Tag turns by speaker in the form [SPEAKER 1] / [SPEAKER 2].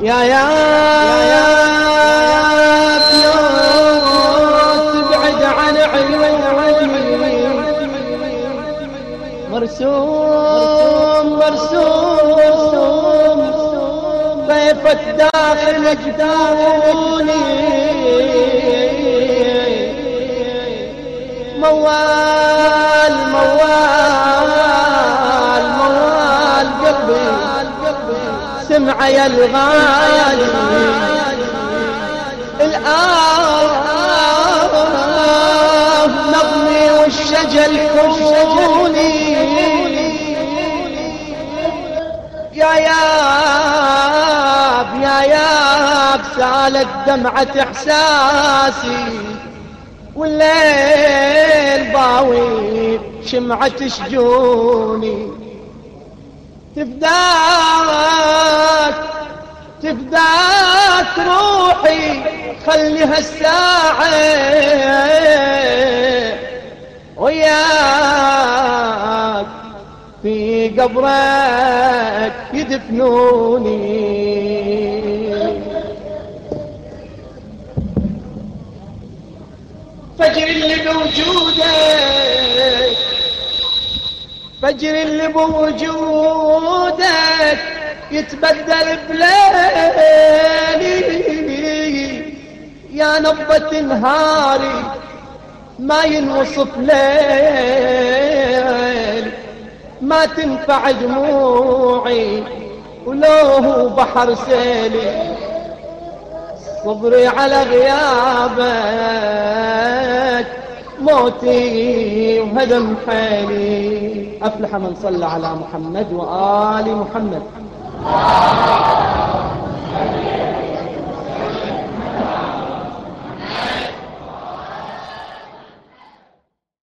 [SPEAKER 1] يا يا تبعد عن عيوني مرسوم مرسوم ضيفة داخل جدوني موال موال سمع يا الغالي. الآن نظمي والشجل كوني يا ياب يا ياب سالت دمعة إحساسي. والليل ضاوي شمعة شجوني. تفداك تفداك روحي خلي هالساعة وياك في قبرك يدفنوني. فجر اللي بوجودك فجر اللي بوجودك يتبدل بليلي يا نبضة نهاري ما ينوصف ليل ما تنفع دموعي ولو هو بحر سيلي. صبري على غيابك موتي وهدم حالي أفلح من صلى على محمد وآل محمد. Amen.